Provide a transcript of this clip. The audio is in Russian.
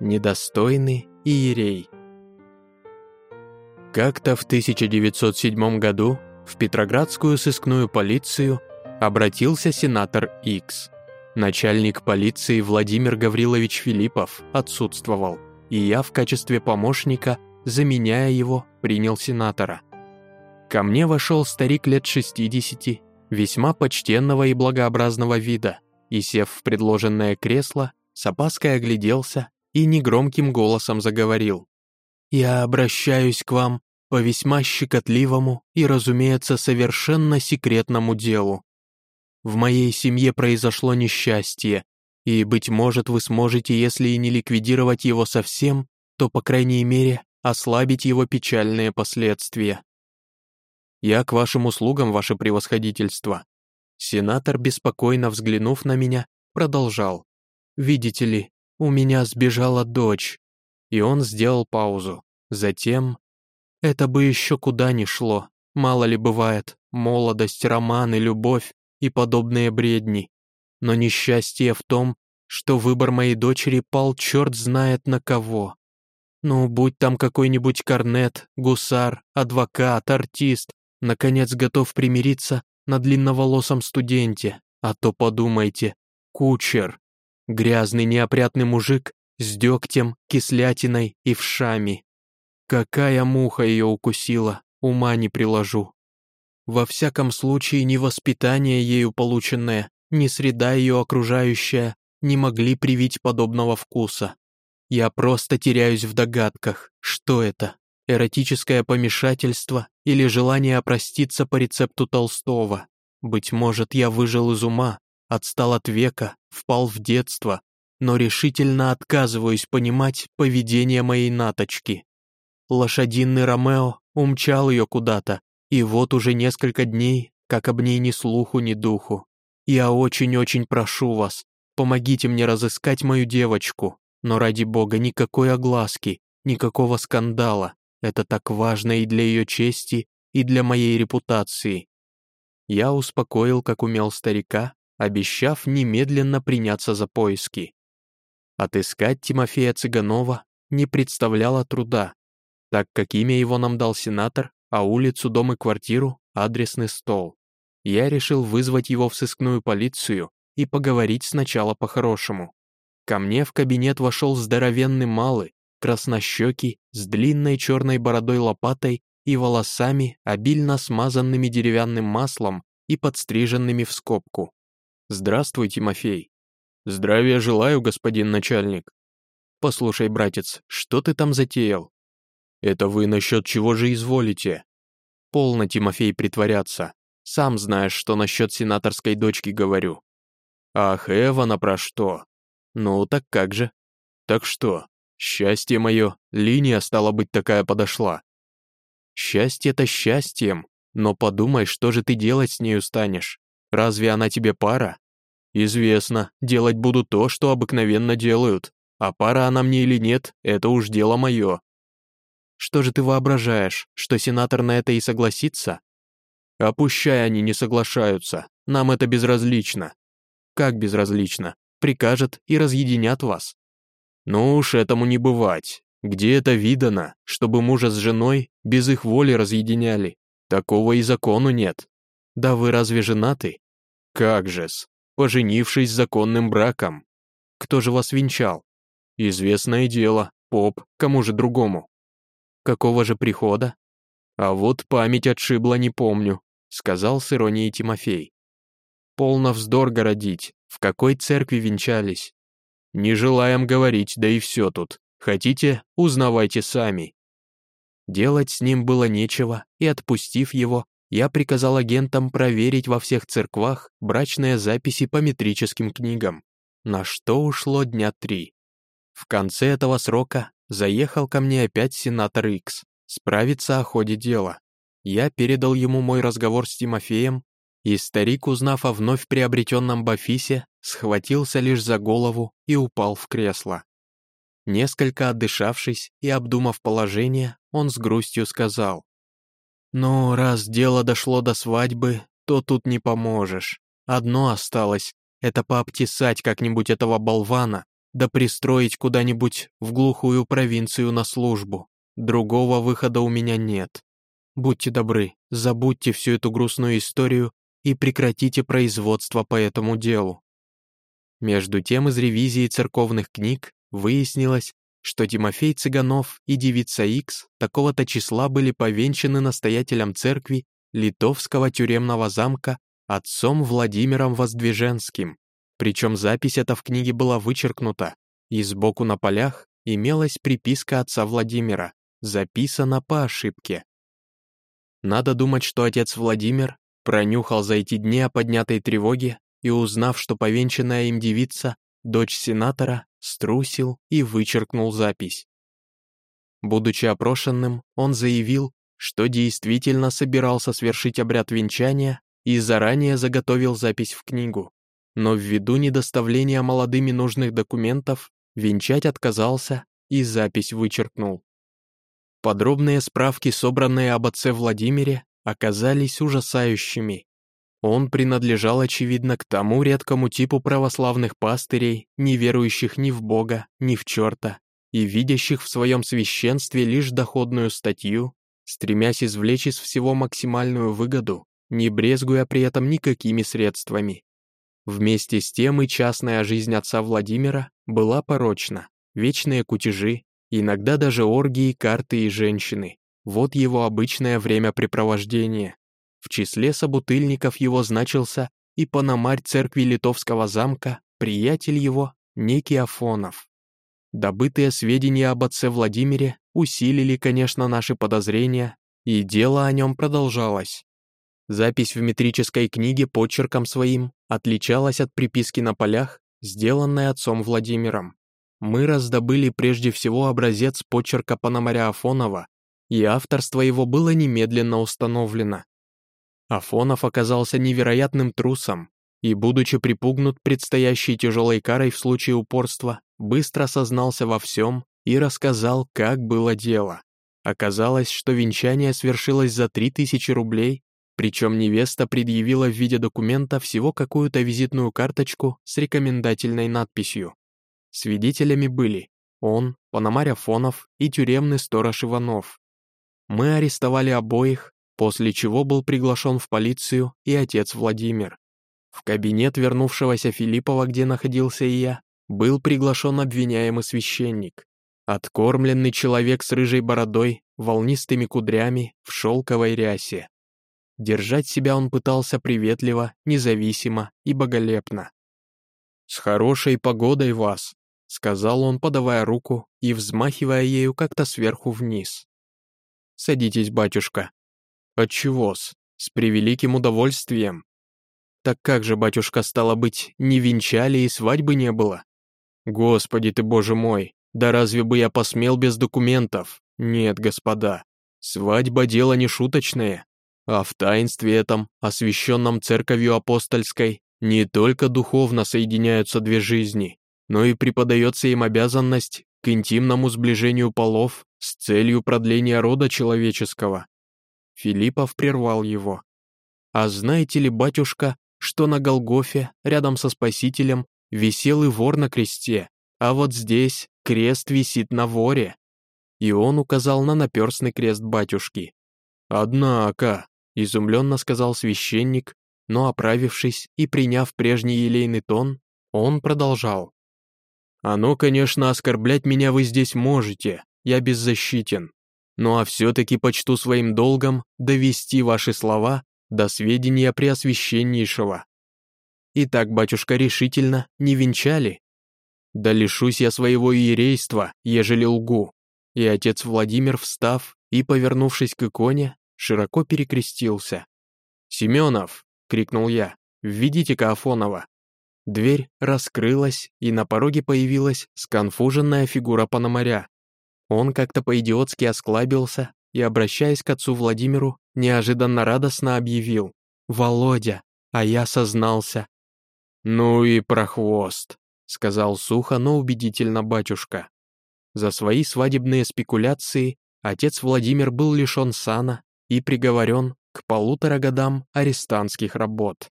Недостойный иерей. Как-то в 1907 году в Петроградскую сыскную полицию обратился сенатор Икс. Начальник полиции Владимир Гаврилович Филиппов отсутствовал, и я в качестве помощника, заменяя его, принял сенатора. Ко мне вошел старик лет 60, весьма почтенного и благообразного вида, и, сев в предложенное кресло, с опаской огляделся и негромким голосом заговорил. «Я обращаюсь к вам по весьма щекотливому и, разумеется, совершенно секретному делу. В моей семье произошло несчастье, и, быть может, вы сможете, если и не ликвидировать его совсем, то, по крайней мере, ослабить его печальные последствия. Я к вашим услугам, ваше превосходительство. Сенатор, беспокойно взглянув на меня, продолжал. Видите ли, у меня сбежала дочь. И он сделал паузу. Затем... Это бы еще куда ни шло. Мало ли бывает, молодость, романы, любовь и подобные бредни. Но несчастье в том, что выбор моей дочери пал черт знает на кого. Ну, будь там какой-нибудь корнет, гусар, адвокат, артист, наконец готов примириться на длинноволосом студенте, а то подумайте, кучер, грязный неопрятный мужик с дегтем, кислятиной и вшами. Какая муха ее укусила, ума не приложу. Во всяком случае, ни воспитание ею полученное, ни среда ее окружающая не могли привить подобного вкуса. Я просто теряюсь в догадках, что это, эротическое помешательство или желание опроститься по рецепту Толстого. Быть может, я выжил из ума, отстал от века, впал в детство, но решительно отказываюсь понимать поведение моей наточки. Лошадиный Ромео умчал ее куда-то, и вот уже несколько дней, как об ней ни слуху, ни духу. Я очень-очень прошу вас, помогите мне разыскать мою девочку, но ради бога никакой огласки, никакого скандала. Это так важно и для ее чести, и для моей репутации. Я успокоил, как умел старика, обещав немедленно приняться за поиски. Отыскать Тимофея Цыганова не представляло труда, так как имя его нам дал сенатор, а улицу, дом и квартиру — адресный стол. Я решил вызвать его в сыскную полицию и поговорить сначала по-хорошему. Ко мне в кабинет вошел здоровенный малый, краснощекий, с длинной черной бородой лопатой и волосами, обильно смазанными деревянным маслом и подстриженными в скобку. «Здравствуй, Тимофей». «Здравия желаю, господин начальник». «Послушай, братец, что ты там затеял?» «Это вы насчет чего же изволите?» «Полно, Тимофей, притворяться. Сам знаешь, что насчет сенаторской дочки говорю». «Ах, Эвана про что?» «Ну, так как же?» «Так что, счастье мое, линия, стала быть, такая подошла». «Счастье-то счастьем, но подумай, что же ты делать с нею станешь? Разве она тебе пара?» «Известно, делать буду то, что обыкновенно делают, а пара она мне или нет, это уж дело мое». Что же ты воображаешь, что сенатор на это и согласится? Опущай они не соглашаются, нам это безразлично. Как безразлично? Прикажет и разъединят вас. Ну уж этому не бывать. Где это видано, чтобы мужа с женой без их воли разъединяли? Такого и закону нет. Да вы разве женаты? Как же-с, поженившись законным браком. Кто же вас венчал? Известное дело, поп, кому же другому? Какого же прихода? А вот память отшибла, не помню, сказал с иронией Тимофей. Полно вздор городить, в какой церкви венчались. Не желаем говорить, да и все тут. Хотите, узнавайте сами. Делать с ним было нечего, и отпустив его, я приказал агентам проверить во всех церквах брачные записи по метрическим книгам, на что ушло дня три. В конце этого срока Заехал ко мне опять сенатор Икс, справиться о ходе дела. Я передал ему мой разговор с Тимофеем, и старик, узнав о вновь приобретенном Бафисе, схватился лишь за голову и упал в кресло. Несколько отдышавшись и обдумав положение, он с грустью сказал, «Ну, раз дело дошло до свадьбы, то тут не поможешь. Одно осталось — это пообтесать как-нибудь этого болвана, да пристроить куда-нибудь в глухую провинцию на службу. Другого выхода у меня нет. Будьте добры, забудьте всю эту грустную историю и прекратите производство по этому делу. Между тем из ревизии церковных книг выяснилось, что Тимофей Цыганов и девица Икс такого-то числа были повенчаны настоятелем церкви Литовского тюремного замка отцом Владимиром Воздвиженским. Причем запись эта в книге была вычеркнута, и сбоку на полях имелась приписка отца Владимира, записана по ошибке. Надо думать, что отец Владимир пронюхал за эти дни о поднятой тревоге и, узнав, что повенчанная им девица, дочь сенатора, струсил и вычеркнул запись. Будучи опрошенным, он заявил, что действительно собирался совершить обряд венчания и заранее заготовил запись в книгу. Но ввиду недоставления молодыми нужных документов, венчать отказался и запись вычеркнул. Подробные справки, собранные об отце Владимире, оказались ужасающими. Он принадлежал, очевидно, к тому редкому типу православных пастырей, не верующих ни в Бога, ни в черта, и видящих в своем священстве лишь доходную статью, стремясь извлечь из всего максимальную выгоду, не брезгуя при этом никакими средствами. Вместе с тем и частная жизнь отца Владимира была порочна, вечные кутежи, иногда даже оргии, карты и женщины. Вот его обычное времяпрепровождение. В числе собутыльников его значился и пономарь церкви Литовского замка, приятель его, некий Афонов. Добытые сведения об отце Владимире усилили, конечно, наши подозрения, и дело о нем продолжалось. Запись в метрической книге почерком своим отличалась от приписки на полях, сделанной отцом Владимиром. Мы раздобыли прежде всего образец почерка Пономаря Афонова, и авторство его было немедленно установлено. Афонов оказался невероятным трусом и, будучи припугнут предстоящей тяжелой карой в случае упорства, быстро сознался во всем и рассказал, как было дело. Оказалось, что венчание свершилось за 3000 рублей, причем невеста предъявила в виде документа всего какую-то визитную карточку с рекомендательной надписью. Свидетелями были он, Пономарь Афонов и тюремный сторож Иванов. Мы арестовали обоих, после чего был приглашен в полицию и отец Владимир. В кабинет вернувшегося Филиппова, где находился и я, был приглашен обвиняемый священник. Откормленный человек с рыжей бородой, волнистыми кудрями, в шелковой рясе. Держать себя он пытался приветливо, независимо и боголепно. «С хорошей погодой вас», — сказал он, подавая руку и взмахивая ею как-то сверху вниз. «Садитесь, батюшка», «Отчего-с? С превеликим удовольствием». «Так как же, батюшка, стало быть, не венчали и свадьбы не было?» «Господи ты, боже мой, да разве бы я посмел без документов? Нет, господа, свадьба — дело не шуточное, а в таинстве этом, освященном церковью апостольской, не только духовно соединяются две жизни, но и преподается им обязанность к интимному сближению полов с целью продления рода человеческого. Филиппов прервал его. «А знаете ли, батюшка, что на Голгофе, рядом со Спасителем, висел и вор на кресте, а вот здесь крест висит на воре?» И он указал на наперстный крест батюшки. «Однако», — изумленно сказал священник, но оправившись и приняв прежний елейный тон, он продолжал. «Оно, конечно, оскорблять меня вы здесь можете, я беззащитен. Ну а все-таки почту своим долгом довести ваши слова до сведения Преосвященнейшего. Итак, батюшка, решительно не венчали? Да лишусь я своего иерейства, ежели лгу. И отец Владимир, встав и, повернувшись к иконе, широко перекрестился. «Семенов!» — крикнул я. «Введите-ка Афонова!» Дверь раскрылась, и на пороге появилась сконфуженная фигура Пономаря. Он как-то по-идиотски осклабился и, обращаясь к отцу Владимиру, неожиданно радостно объявил «Володя, а я сознался». «Ну и прохвост», — сказал сухо, но убедительно батюшка. За свои свадебные спекуляции отец Владимир был лишен сана и приговорен к полутора годам арестантских работ.